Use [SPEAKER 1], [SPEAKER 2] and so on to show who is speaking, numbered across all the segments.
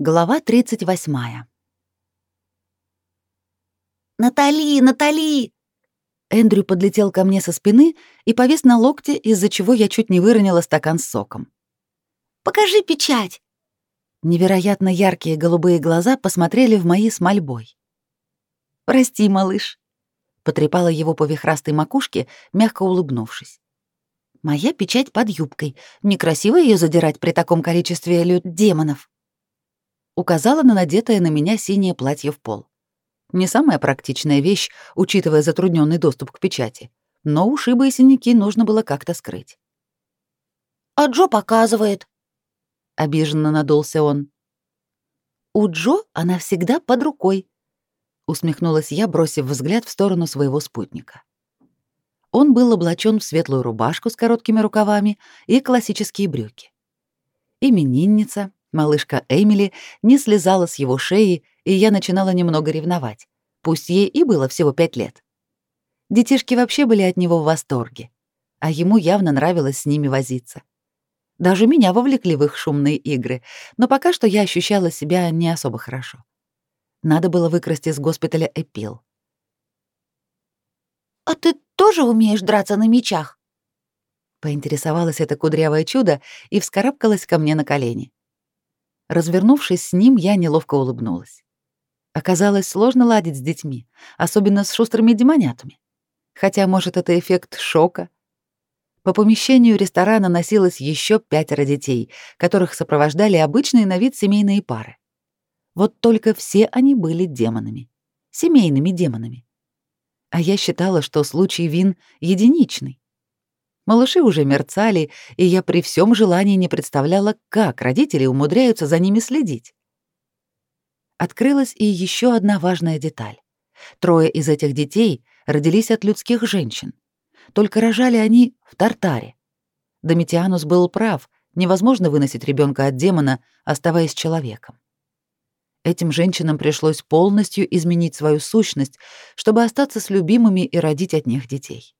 [SPEAKER 1] Глава 38.
[SPEAKER 2] «Натали, Натали!»
[SPEAKER 1] Эндрю подлетел ко мне со спины и повис на локте, из-за чего я чуть не выронила стакан с соком.
[SPEAKER 2] «Покажи печать!»
[SPEAKER 1] Невероятно яркие голубые глаза посмотрели в мои с мольбой. «Прости, малыш», — потрепала его по вихрастой макушке, мягко улыбнувшись. «Моя печать под юбкой. Некрасиво ее задирать при таком количестве люд демонов» указала на надетое на меня синее платье в пол. Не самая практичная вещь, учитывая затрудненный доступ к печати, но ушибы и синяки нужно было как-то скрыть.
[SPEAKER 2] «А Джо показывает», —
[SPEAKER 1] обиженно надулся он. «У Джо она всегда под рукой», — усмехнулась я, бросив взгляд в сторону своего спутника. Он был облачен в светлую рубашку с короткими рукавами и классические брюки. Именинница, Малышка Эмили не слезала с его шеи, и я начинала немного ревновать. Пусть ей и было всего пять лет. Детишки вообще были от него в восторге, а ему явно нравилось с ними возиться. Даже меня вовлекли в их шумные игры, но пока что я ощущала себя не особо хорошо. Надо было выкрасть из госпиталя Эпил.
[SPEAKER 2] «А ты тоже умеешь драться на мечах?»
[SPEAKER 1] Поинтересовалась это кудрявое чудо и вскарабкалась ко мне на колени. Развернувшись с ним, я неловко улыбнулась. Оказалось сложно ладить с детьми, особенно с шустрыми демонятами. Хотя, может, это эффект шока. По помещению ресторана носилось еще пятеро детей, которых сопровождали обычные на вид семейные пары. Вот только все они были демонами. Семейными демонами. А я считала, что случай Вин единичный. Малыши уже мерцали, и я при всем желании не представляла, как родители умудряются за ними следить. Открылась и еще одна важная деталь. Трое из этих детей родились от людских женщин. Только рожали они в Тартаре. Домитианус был прав, невозможно выносить ребенка от демона, оставаясь человеком. Этим женщинам пришлось полностью изменить свою сущность, чтобы остаться с любимыми и родить от них детей.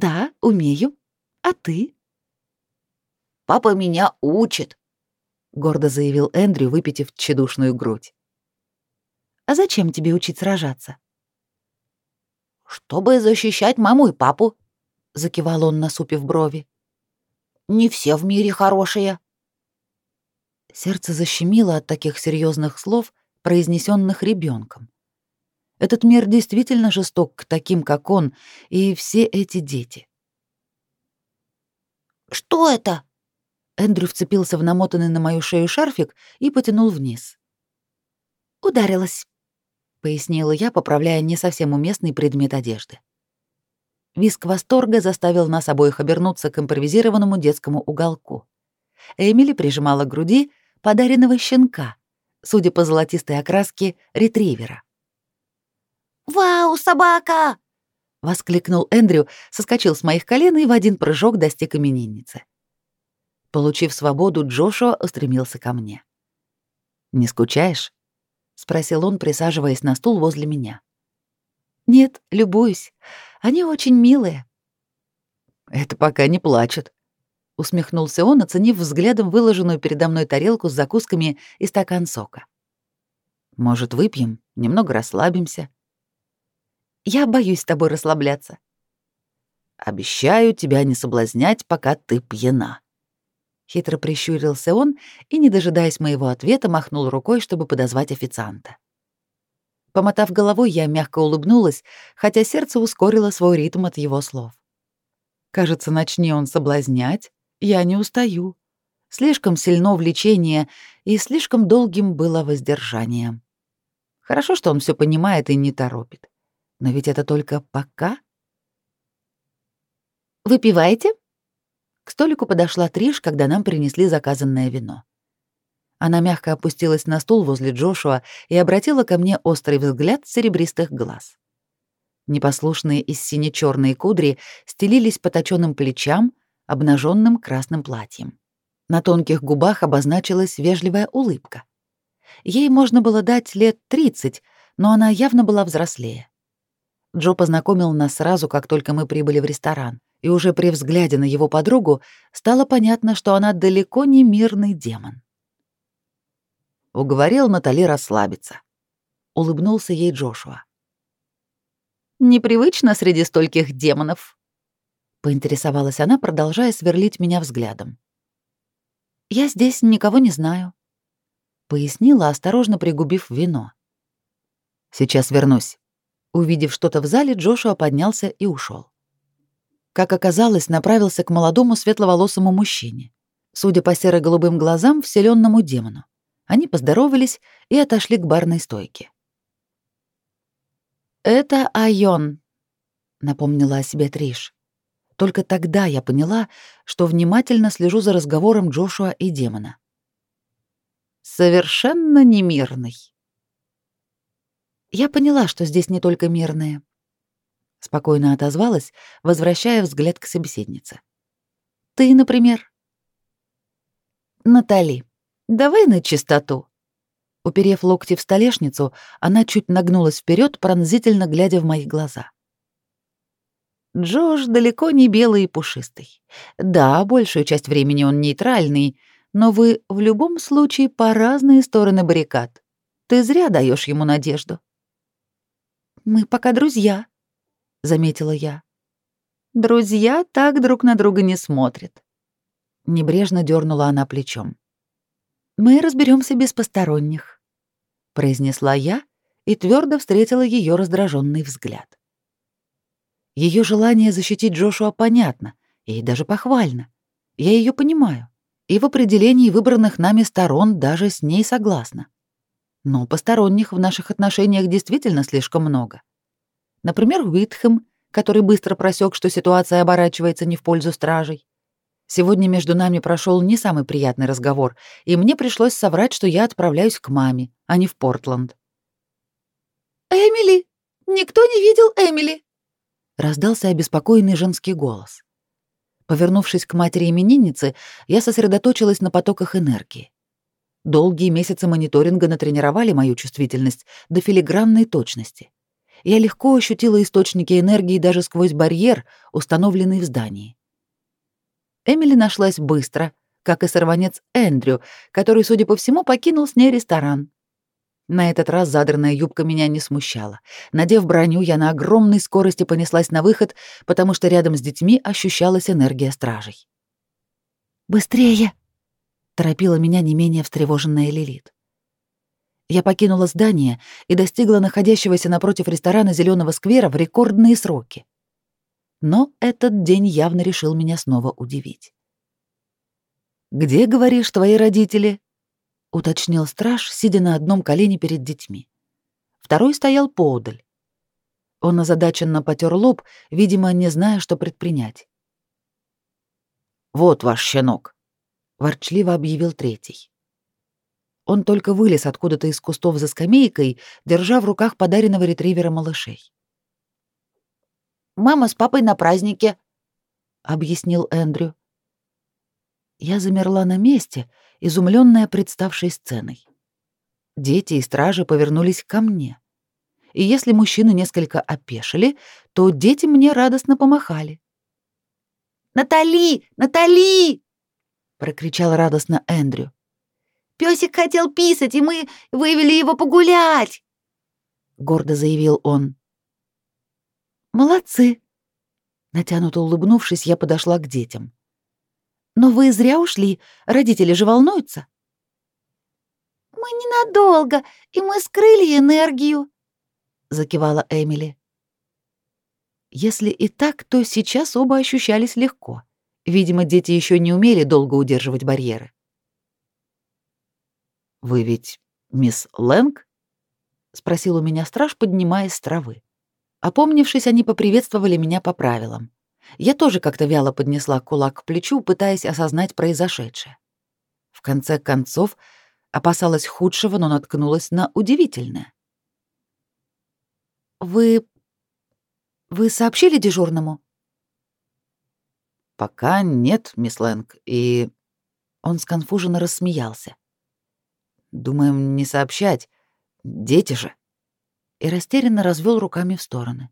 [SPEAKER 1] «Да, умею. А ты?»
[SPEAKER 2] «Папа меня учит», — гордо заявил Эндрю, выпитив тщедушную грудь.
[SPEAKER 1] «А зачем тебе учить сражаться?»
[SPEAKER 2] «Чтобы защищать маму и папу», — закивал он, насупив брови. «Не все в мире хорошие».
[SPEAKER 1] Сердце защемило от таких серьезных слов, произнесенных ребенком. Этот мир действительно жесток к таким, как он, и все эти дети.
[SPEAKER 2] «Что это?»
[SPEAKER 1] Эндрю вцепился в намотанный на мою шею шарфик и потянул вниз. «Ударилась», — пояснила я, поправляя не совсем уместный предмет одежды. Виск восторга заставил нас обоих обернуться к импровизированному детскому уголку. Эмили прижимала к груди подаренного щенка, судя по золотистой окраске, ретривера.
[SPEAKER 2] «Вау, собака!»
[SPEAKER 1] — воскликнул Эндрю, соскочил с моих колен и в один прыжок достиг именинницы. Получив свободу, Джошуа устремился ко мне. «Не скучаешь?» — спросил он, присаживаясь на стул возле меня. «Нет, любуюсь. Они очень милые». «Это пока не плачут», — усмехнулся он, оценив взглядом выложенную передо мной тарелку с закусками и стакан сока. «Может, выпьем, немного расслабимся?» Я боюсь с тобой расслабляться. Обещаю тебя не соблазнять, пока ты пьяна. Хитро прищурился он и, не дожидаясь моего ответа, махнул рукой, чтобы подозвать официанта. Помотав головой, я мягко улыбнулась, хотя сердце ускорило свой ритм от его слов. Кажется, начни он соблазнять, я не устаю. Слишком сильно влечение, и слишком долгим было воздержанием. Хорошо, что он все понимает и не торопит. Но ведь это только пока. «Выпиваете?» К столику подошла Триш, когда нам принесли заказанное вино. Она мягко опустилась на стул возле Джошуа и обратила ко мне острый взгляд серебристых глаз. Непослушные из сине черные кудри стелились по точёным плечам, обнаженным красным платьем. На тонких губах обозначилась вежливая улыбка. Ей можно было дать лет 30, но она явно была взрослее. Джо познакомил нас сразу, как только мы прибыли в ресторан, и уже при взгляде на его подругу стало понятно, что она далеко не мирный демон. уговорил Натали расслабиться. Улыбнулся ей Джошуа.
[SPEAKER 2] «Непривычно среди стольких демонов», —
[SPEAKER 1] поинтересовалась она, продолжая сверлить меня взглядом.
[SPEAKER 2] «Я здесь никого не знаю», —
[SPEAKER 1] пояснила, осторожно пригубив вино. «Сейчас вернусь». Увидев что-то в зале, Джошуа поднялся и ушел. Как оказалось, направился к молодому светловолосому мужчине, судя по серо-голубым глазам, вселенному демону. Они поздоровались и отошли к барной стойке.
[SPEAKER 2] «Это Айон», —
[SPEAKER 1] напомнила о себе Триш. Только тогда я поняла, что внимательно слежу за разговором Джошуа и демона.
[SPEAKER 2] «Совершенно немирный».
[SPEAKER 1] Я поняла, что здесь не только мирные. Спокойно отозвалась, возвращая взгляд к собеседнице. «Ты, например?»
[SPEAKER 2] «Натали, давай на чистоту», Уперев локти в столешницу, она чуть нагнулась вперед, пронзительно глядя в мои глаза. Джош далеко не белый и пушистый. Да, большую часть времени он нейтральный, но вы в любом случае по разные стороны баррикад. Ты зря даешь ему надежду.
[SPEAKER 1] Мы пока друзья, заметила я.
[SPEAKER 2] Друзья так друг на друга не смотрят.
[SPEAKER 1] Небрежно дернула она плечом.
[SPEAKER 2] Мы разберемся без посторонних
[SPEAKER 1] произнесла я и твердо встретила ее раздраженный взгляд. Ее желание защитить Джошуа понятно и даже похвально. Я ее понимаю, и в определении выбранных нами сторон даже с ней согласна. Но посторонних в наших отношениях действительно слишком много. Например, Уитхэм, который быстро просек, что ситуация оборачивается не в пользу стражей. Сегодня между нами прошел не самый приятный разговор, и мне пришлось соврать, что я отправляюсь к маме, а не в Портленд.
[SPEAKER 2] «Эмили! Никто не видел Эмили!»
[SPEAKER 1] Раздался обеспокоенный женский голос. Повернувшись к матери именинницы, я сосредоточилась на потоках энергии. Долгие месяцы мониторинга натренировали мою чувствительность до филигранной точности. Я легко ощутила источники энергии даже сквозь барьер, установленный в здании. Эмили нашлась быстро, как и сорванец Эндрю, который, судя по всему, покинул с ней ресторан. На этот раз задранная юбка меня не смущала. Надев броню, я на огромной скорости понеслась на выход, потому что рядом с детьми ощущалась энергия стражей.
[SPEAKER 2] «Быстрее!»
[SPEAKER 1] — торопила меня не менее встревоженная Лилит. Я покинула здание и достигла находящегося напротив ресторана Зеленого сквера в рекордные сроки. Но этот день явно решил меня снова удивить. «Где, говоришь, твои родители?» — уточнил страж, сидя на одном колене перед детьми. Второй стоял поодаль. Он озадаченно потер лоб, видимо, не зная, что предпринять. «Вот ваш щенок», — ворчливо объявил третий. Он только вылез откуда-то из кустов за скамейкой, держа в руках подаренного ретривера малышей.
[SPEAKER 2] Мама с папой на празднике», — объяснил
[SPEAKER 1] Эндрю. Я замерла на месте, изумленная представшей сценой. Дети и стражи повернулись ко мне. И если мужчины несколько опешили, то дети мне радостно помахали.
[SPEAKER 2] «Натали! Натали!» — прокричал радостно Эндрю. «Пёсик хотел писать, и мы вывели его погулять!»
[SPEAKER 1] — гордо заявил он.
[SPEAKER 2] Молодцы.
[SPEAKER 1] Натянуто улыбнувшись, я подошла к детям.
[SPEAKER 2] Но вы зря ушли, родители же волнуются. Мы ненадолго, и мы скрыли энергию, закивала Эмили.
[SPEAKER 1] Если и так, то сейчас оба ощущались легко. Видимо, дети еще не умели долго удерживать барьеры. Вы ведь мисс Лэнг? спросил у меня страж, поднимаясь с травы. Опомнившись, они поприветствовали меня по правилам. Я тоже как-то вяло поднесла кулак к плечу, пытаясь осознать произошедшее. В конце концов, опасалась худшего, но наткнулась на удивительное.
[SPEAKER 2] «Вы... вы сообщили дежурному?»
[SPEAKER 1] «Пока нет, мисс Лэнг, и...» Он сконфуженно рассмеялся. «Думаем, не сообщать. Дети же» и растерянно развел руками в стороны.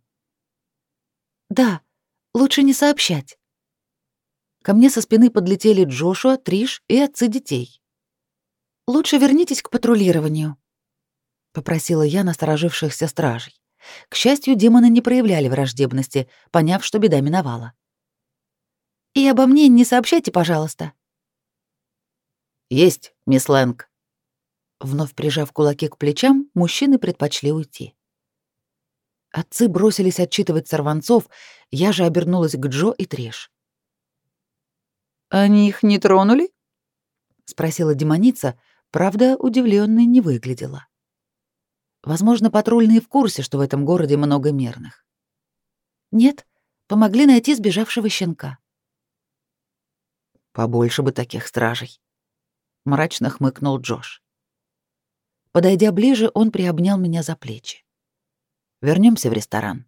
[SPEAKER 2] «Да, лучше не сообщать».
[SPEAKER 1] Ко мне со спины подлетели Джошуа, Триш и отцы детей.
[SPEAKER 2] Лучше вернитесь к патрулированию, попросила я насторожившихся стражей. К счастью, демоны не проявляли враждебности, поняв, что беда миновала. И обо мне не сообщайте, пожалуйста.
[SPEAKER 1] Есть, мисс Лэнг.
[SPEAKER 2] Вновь прижав кулаки к плечам, мужчины предпочли уйти. Отцы бросились отчитывать сорванцов, я же обернулась к Джо и Треш.
[SPEAKER 1] «Они их не тронули?»
[SPEAKER 2] — спросила демоница, правда, удивленной не выглядела. Возможно, патрульные в курсе, что в этом городе много мирных. Нет, помогли найти сбежавшего щенка.
[SPEAKER 1] Побольше бы таких стражей, мрачно хмыкнул Джош.
[SPEAKER 2] Подойдя ближе, он приобнял меня за плечи. Вернемся в ресторан.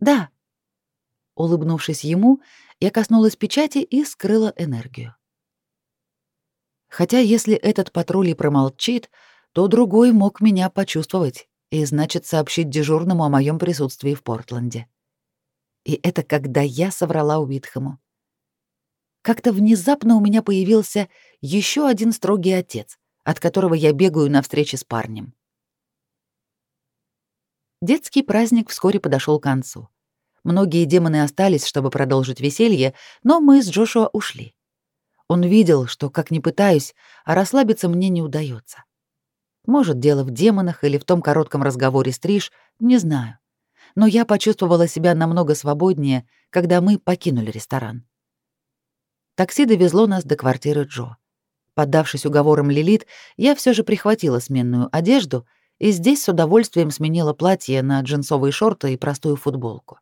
[SPEAKER 2] Да. Улыбнувшись ему, я коснулась печати и скрыла энергию. Хотя если этот патруль и промолчит, то другой мог меня почувствовать и, значит, сообщить дежурному о моем присутствии в Портленде. И это когда я соврала Уитхэму. Как-то внезапно у меня появился еще один строгий отец, от которого я бегаю на встречи с парнем. Детский праздник вскоре подошел к концу. Многие демоны остались, чтобы продолжить веселье, но мы с Джошуа ушли. Он видел, что, как ни пытаюсь, а расслабиться мне не удается. Может, дело в демонах или в том коротком разговоре с Триш, не знаю. Но я почувствовала себя намного свободнее, когда мы покинули ресторан. Такси довезло нас до квартиры Джо. Поддавшись уговорам Лилит, я все же прихватила сменную одежду и здесь с удовольствием сменила платье на джинсовые шорты и простую футболку.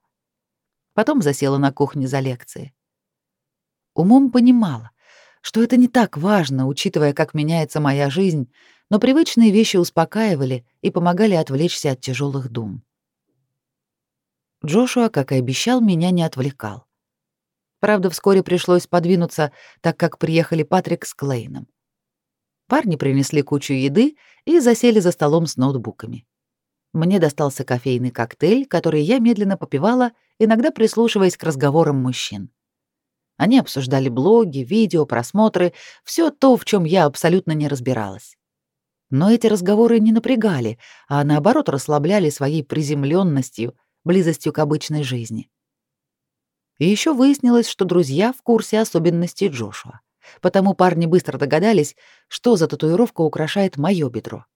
[SPEAKER 2] Потом засела на кухне за лекции. Умом понимала, что это не так важно, учитывая, как меняется моя жизнь, но привычные вещи успокаивали и помогали отвлечься от тяжелых дум. Джошуа, как и обещал, меня не отвлекал. Правда, вскоре пришлось подвинуться, так как приехали Патрик с Клейном. Парни принесли кучу еды и засели за столом с ноутбуками. Мне достался кофейный коктейль, который я медленно попивала, иногда прислушиваясь к разговорам мужчин. Они обсуждали блоги, видео, просмотры, все то, в чем я абсолютно не разбиралась. Но эти разговоры не напрягали, а наоборот расслабляли своей приземленностью, близостью к обычной жизни. И еще выяснилось, что друзья в курсе особенностей Джошуа. Потому парни быстро догадались, что за татуировка украшает моё бедро.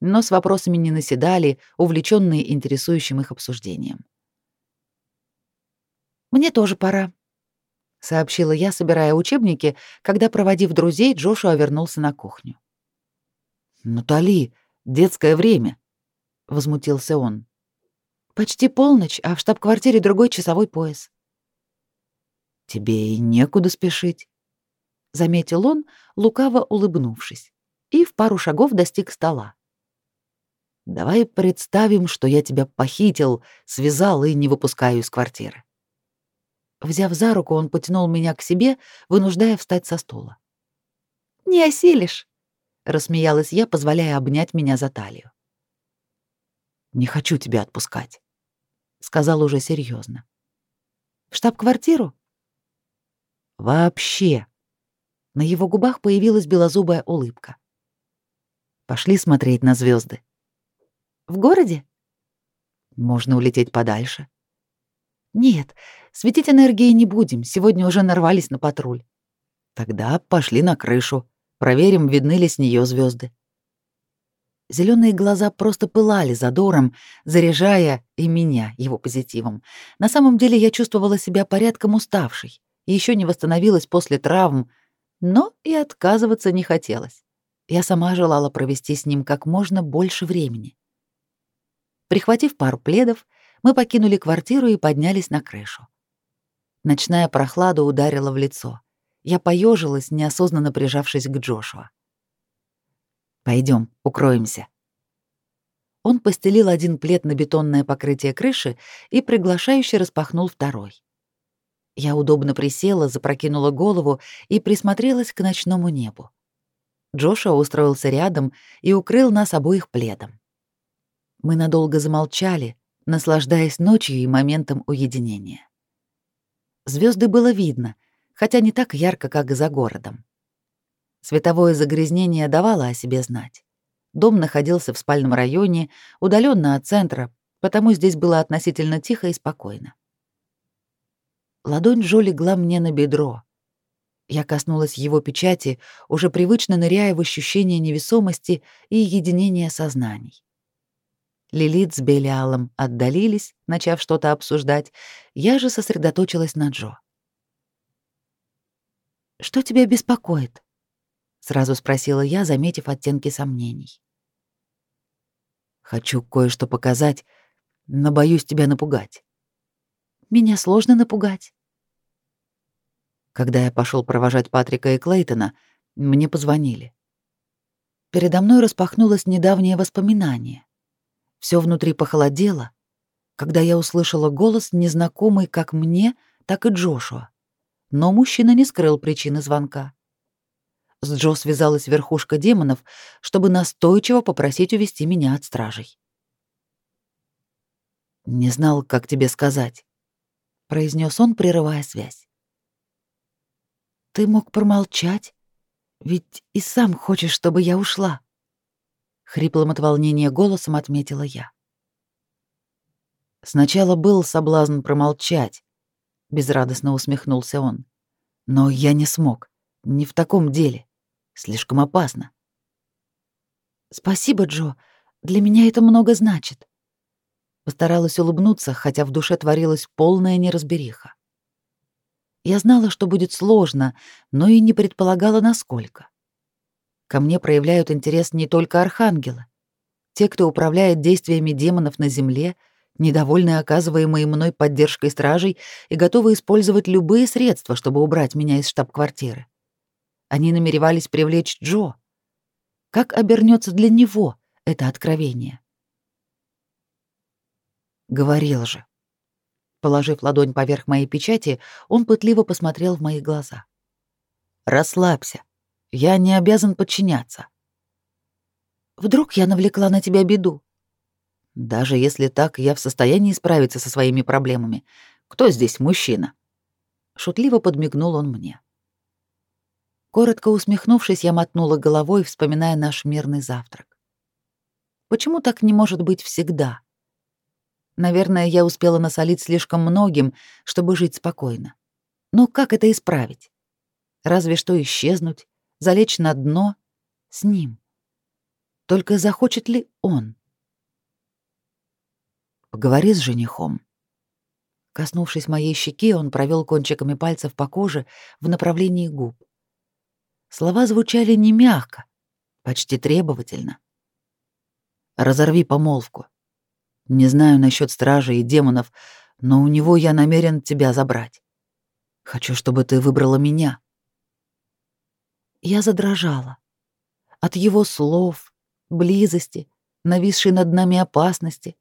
[SPEAKER 2] Но с вопросами не наседали, увлечённые интересующим их обсуждением. «Мне тоже пора», — сообщила я, собирая учебники, когда, проводив друзей, Джошуа вернулся на кухню.
[SPEAKER 1] «Натали, детское время», — возмутился он.
[SPEAKER 2] «Почти полночь, а в штаб-квартире другой часовой пояс».
[SPEAKER 1] «Тебе и некуда спешить», — заметил он, лукаво улыбнувшись, и в пару шагов достиг стола. «Давай представим, что я тебя похитил, связал и не выпускаю из квартиры». Взяв за руку, он потянул меня к себе, вынуждая встать со стула.
[SPEAKER 2] «Не осилишь», рассмеялась я, позволяя обнять меня за талию.
[SPEAKER 1] Не хочу тебя отпускать, сказал уже серьезно.
[SPEAKER 2] В штаб-квартиру?
[SPEAKER 1] Вообще.
[SPEAKER 2] На его губах появилась белозубая улыбка.
[SPEAKER 1] Пошли смотреть на звезды.
[SPEAKER 2] В городе?
[SPEAKER 1] Можно улететь подальше.
[SPEAKER 2] Нет, светить энергией не будем, сегодня уже нарвались на патруль.
[SPEAKER 1] Тогда пошли на крышу. Проверим, видны ли с нее звезды.
[SPEAKER 2] Зеленые глаза просто пылали задором, заряжая и меня его позитивом. На самом деле я чувствовала себя порядком уставшей, еще не восстановилась после травм, но и отказываться не хотелось. Я сама желала провести с ним как можно больше времени. Прихватив пару пледов, мы покинули квартиру и поднялись на крышу. Ночная прохлада ударила в лицо. Я поежилась, неосознанно прижавшись к Джошуа.
[SPEAKER 1] Пойдем, укроемся.
[SPEAKER 2] Он постелил один плед на бетонное покрытие крыши и приглашающе распахнул второй. Я удобно присела, запрокинула голову и присмотрелась к ночному небу. Джошуа устроился рядом и укрыл нас обоих пледом. Мы надолго замолчали, наслаждаясь ночью и моментом уединения. Звезды было видно, хотя не так ярко, как за городом.
[SPEAKER 1] Световое загрязнение давало о себе знать. Дом находился в спальном районе, удаленно от центра, потому здесь было относительно тихо и спокойно. Ладонь Джо легла мне на бедро. Я коснулась его печати, уже привычно ныряя в ощущение невесомости и единения сознаний. Лилит с Белиалом отдалились, начав что-то обсуждать, я же сосредоточилась на Джо. «Что тебя беспокоит?» — сразу спросила я, заметив оттенки сомнений.
[SPEAKER 2] Хочу кое-что показать, но боюсь тебя напугать.
[SPEAKER 1] Меня сложно напугать.
[SPEAKER 2] Когда я пошел провожать Патрика и Клейтона, мне позвонили.
[SPEAKER 1] Передо мной распахнулось недавнее воспоминание. Все внутри похолодело, когда я услышала голос, незнакомый как мне, так и Джошуа. Но мужчина не скрыл причины звонка. С Джо связалась верхушка демонов, чтобы настойчиво попросить увести меня от стражей.
[SPEAKER 2] «Не знал, как тебе сказать», — произнес он, прерывая связь.
[SPEAKER 1] «Ты мог промолчать, ведь и сам хочешь, чтобы я ушла», — хриплым от волнения голосом отметила я.
[SPEAKER 2] Сначала был соблазн промолчать, безрадостно усмехнулся он. Но я не смог, не в таком деле. Слишком опасно.
[SPEAKER 1] Спасибо, Джо. Для меня это много значит. Постаралась улыбнуться, хотя в душе творилась полная неразбериха. Я знала, что будет сложно, но и не предполагала, насколько. Ко мне проявляют интерес не только архангелы. Те, кто управляет действиями демонов на земле, недовольны оказываемой мной поддержкой стражей и готовы использовать любые средства, чтобы убрать меня из штаб-квартиры. Они намеревались привлечь Джо. Как обернется для него это откровение?
[SPEAKER 2] Говорил же.
[SPEAKER 1] Положив ладонь поверх моей печати, он пытливо посмотрел в мои глаза.
[SPEAKER 2] Расслабься. Я не обязан подчиняться.
[SPEAKER 1] Вдруг я навлекла на тебя беду?
[SPEAKER 2] Даже если так, я в состоянии справиться со своими проблемами. Кто здесь мужчина? Шутливо подмигнул он мне.
[SPEAKER 1] Коротко усмехнувшись, я мотнула головой, вспоминая наш мирный завтрак. Почему так не может быть всегда? Наверное, я успела насолить слишком многим, чтобы жить спокойно. Но как это исправить? Разве что исчезнуть, залечь на дно с ним. Только захочет ли он?
[SPEAKER 2] Поговори с женихом.
[SPEAKER 1] Коснувшись моей щеки, он провел кончиками пальцев по коже в направлении губ. Слова звучали не мягко, почти требовательно.
[SPEAKER 2] «Разорви помолвку. Не знаю насчет стражи и демонов, но у него я намерен тебя забрать. Хочу, чтобы ты выбрала меня».
[SPEAKER 1] Я задрожала. От его слов, близости, нависшей над нами опасности.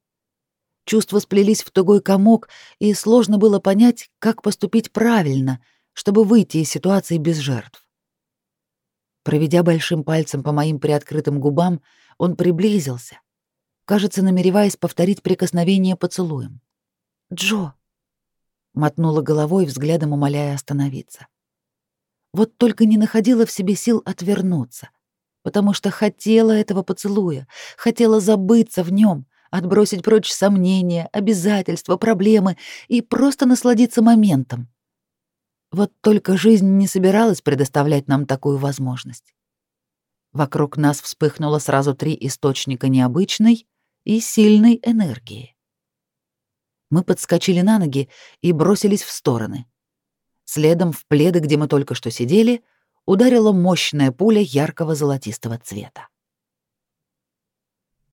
[SPEAKER 1] Чувства сплелись в тугой комок, и сложно было понять, как поступить правильно, чтобы выйти из ситуации без жертв. Проведя большим пальцем по моим приоткрытым губам, он приблизился, кажется, намереваясь повторить прикосновение поцелуем. «Джо!» — мотнула головой, взглядом умоляя остановиться. Вот только не находила в себе сил отвернуться, потому что хотела этого поцелуя, хотела забыться в нем, отбросить прочь сомнения, обязательства, проблемы и просто насладиться моментом. Вот только жизнь не собиралась предоставлять нам такую возможность. Вокруг нас вспыхнуло сразу три источника необычной и сильной энергии. Мы подскочили на ноги и бросились в стороны. Следом в пледы, где мы только что сидели, ударила мощная пуля яркого золотистого цвета.